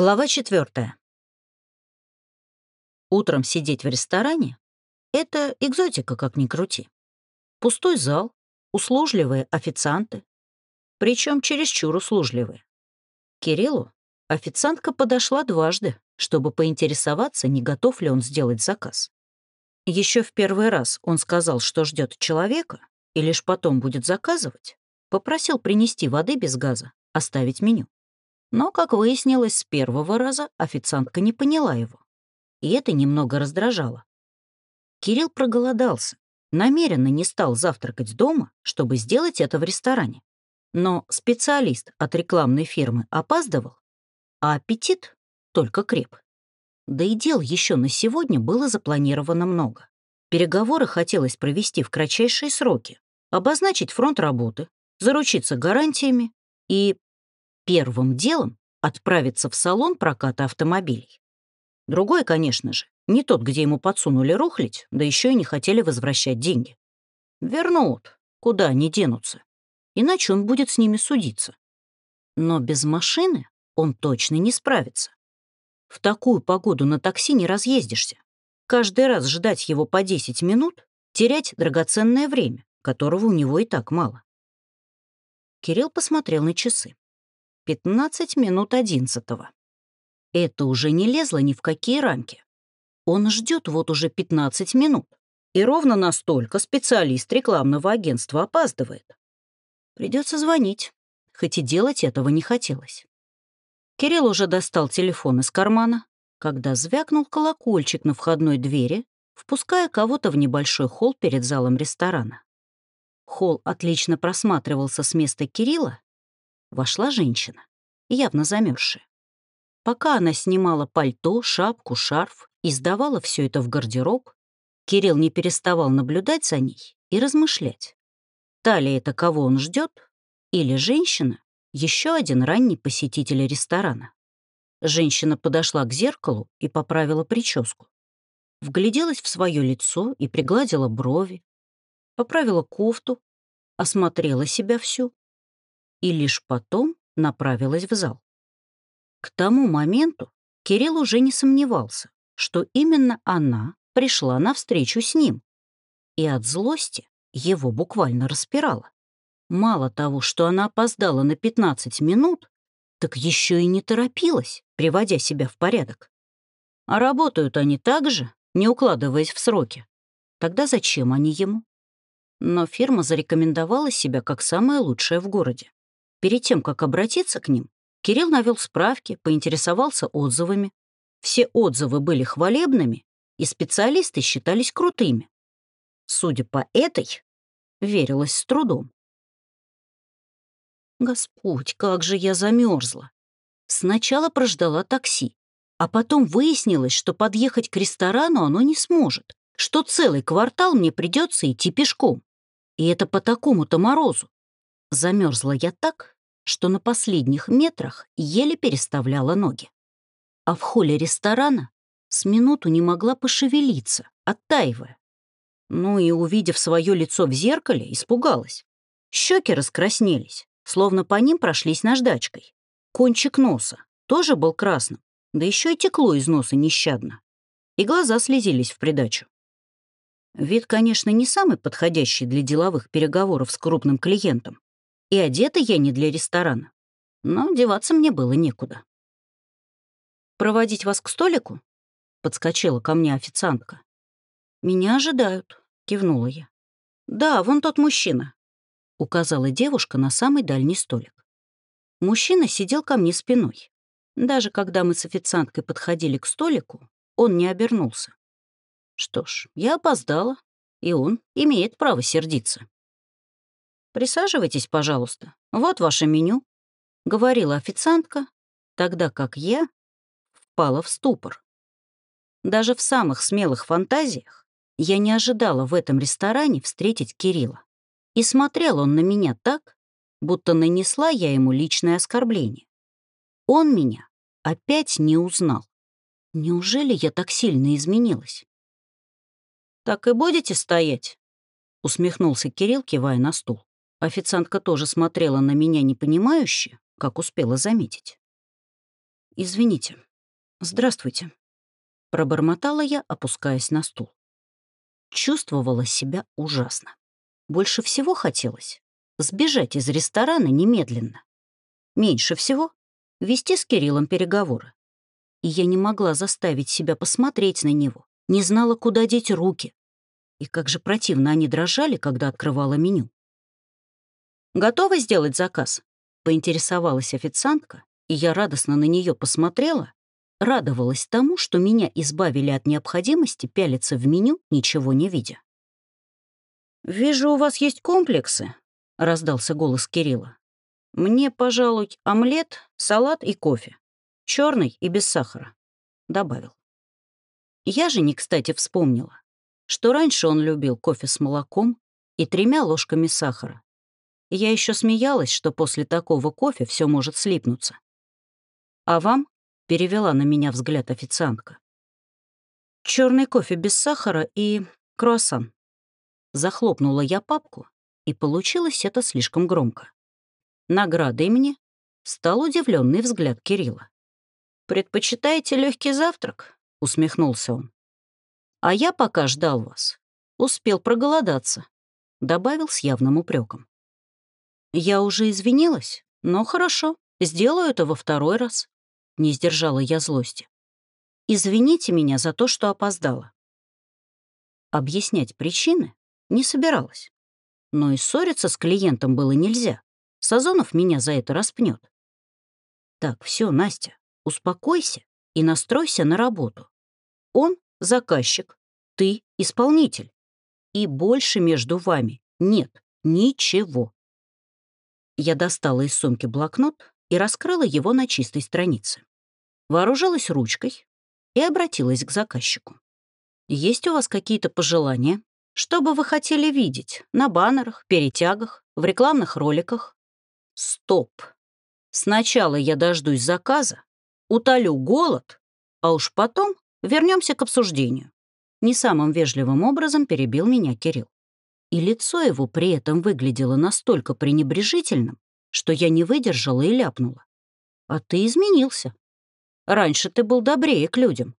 Глава четвертая. Утром сидеть в ресторане — это экзотика, как ни крути. Пустой зал, услужливые официанты, причем чересчур услужливые. Кириллу официантка подошла дважды, чтобы поинтересоваться, не готов ли он сделать заказ. Еще в первый раз он сказал, что ждет человека, и лишь потом будет заказывать, попросил принести воды без газа, оставить меню. Но, как выяснилось, с первого раза официантка не поняла его. И это немного раздражало. Кирилл проголодался, намеренно не стал завтракать дома, чтобы сделать это в ресторане. Но специалист от рекламной фирмы опаздывал, а аппетит только креп. Да и дел еще на сегодня было запланировано много. Переговоры хотелось провести в кратчайшие сроки, обозначить фронт работы, заручиться гарантиями и первым делом отправиться в салон проката автомобилей. Другой, конечно же, не тот, где ему подсунули рухлить, да еще и не хотели возвращать деньги. Вернут, куда они денутся. Иначе он будет с ними судиться. Но без машины он точно не справится. В такую погоду на такси не разъездишься. Каждый раз ждать его по 10 минут, терять драгоценное время, которого у него и так мало. Кирилл посмотрел на часы. 15 минут одиннадцатого. Это уже не лезло ни в какие рамки. Он ждет вот уже 15 минут. И ровно настолько специалист рекламного агентства опаздывает. Придется звонить, хоть и делать этого не хотелось. Кирилл уже достал телефон из кармана, когда звякнул колокольчик на входной двери, впуская кого-то в небольшой холл перед залом ресторана. Холл отлично просматривался с места Кирилла, Вошла женщина, явно замерзшая. Пока она снимала пальто, шапку, шарф и сдавала все это в гардероб, Кирилл не переставал наблюдать за ней и размышлять. Та ли это, кого он ждет, или женщина, еще один ранний посетитель ресторана. Женщина подошла к зеркалу и поправила прическу. Вгляделась в свое лицо и пригладила брови, поправила кофту, осмотрела себя всю и лишь потом направилась в зал. К тому моменту Кирилл уже не сомневался, что именно она пришла навстречу с ним, и от злости его буквально распирало. Мало того, что она опоздала на 15 минут, так еще и не торопилась, приводя себя в порядок. А работают они так же, не укладываясь в сроки. Тогда зачем они ему? Но фирма зарекомендовала себя как самая лучшая в городе. Перед тем, как обратиться к ним, Кирилл навел справки, поинтересовался отзывами. Все отзывы были хвалебными, и специалисты считались крутыми. Судя по этой, верилось с трудом. Господь, как же я замерзла. Сначала прождала такси, а потом выяснилось, что подъехать к ресторану оно не сможет, что целый квартал мне придется идти пешком. И это по такому-то морозу. Замерзла я так, что на последних метрах еле переставляла ноги. А в холле ресторана с минуту не могла пошевелиться, оттаивая. Ну и, увидев свое лицо в зеркале, испугалась. Щеки раскраснелись, словно по ним прошлись наждачкой. Кончик носа тоже был красным, да еще и текло из носа нещадно. И глаза слезились в придачу. Вид, конечно, не самый подходящий для деловых переговоров с крупным клиентом, и одета я не для ресторана. Но деваться мне было некуда. «Проводить вас к столику?» — подскочила ко мне официантка. «Меня ожидают», — кивнула я. «Да, вон тот мужчина», — указала девушка на самый дальний столик. Мужчина сидел ко мне спиной. Даже когда мы с официанткой подходили к столику, он не обернулся. Что ж, я опоздала, и он имеет право сердиться. «Присаживайтесь, пожалуйста. Вот ваше меню», — говорила официантка, тогда как я впала в ступор. Даже в самых смелых фантазиях я не ожидала в этом ресторане встретить Кирилла. И смотрел он на меня так, будто нанесла я ему личное оскорбление. Он меня опять не узнал. Неужели я так сильно изменилась? «Так и будете стоять?» — усмехнулся Кирилл, кивая на стул. Официантка тоже смотрела на меня непонимающе, как успела заметить. «Извините. Здравствуйте», — пробормотала я, опускаясь на стул. Чувствовала себя ужасно. Больше всего хотелось сбежать из ресторана немедленно. Меньше всего — вести с Кириллом переговоры. И я не могла заставить себя посмотреть на него, не знала, куда деть руки. И как же противно они дрожали, когда открывала меню. «Готова сделать заказ?» — поинтересовалась официантка, и я радостно на нее посмотрела, радовалась тому, что меня избавили от необходимости пялиться в меню, ничего не видя. «Вижу, у вас есть комплексы», — раздался голос Кирилла. «Мне, пожалуй, омлет, салат и кофе. черный и без сахара», — добавил. Я же не кстати вспомнила, что раньше он любил кофе с молоком и тремя ложками сахара. Я еще смеялась, что после такого кофе все может слипнуться. «А вам?» — перевела на меня взгляд официантка. Черный кофе без сахара и круассан». Захлопнула я папку, и получилось это слишком громко. Наградой мне стал удивленный взгляд Кирилла. «Предпочитаете легкий завтрак?» — усмехнулся он. «А я пока ждал вас. Успел проголодаться», — добавил с явным упреком. Я уже извинилась, но хорошо, сделаю это во второй раз. Не сдержала я злости. Извините меня за то, что опоздала. Объяснять причины не собиралась. Но и ссориться с клиентом было нельзя. Сазонов меня за это распнет. Так, все, Настя, успокойся и настройся на работу. Он — заказчик, ты — исполнитель. И больше между вами нет ничего. Я достала из сумки блокнот и раскрыла его на чистой странице. Вооружилась ручкой и обратилась к заказчику. «Есть у вас какие-то пожелания? Что бы вы хотели видеть на баннерах, перетягах, в рекламных роликах?» «Стоп! Сначала я дождусь заказа, утолю голод, а уж потом вернемся к обсуждению». Не самым вежливым образом перебил меня Кирилл и лицо его при этом выглядело настолько пренебрежительным, что я не выдержала и ляпнула. «А ты изменился. Раньше ты был добрее к людям».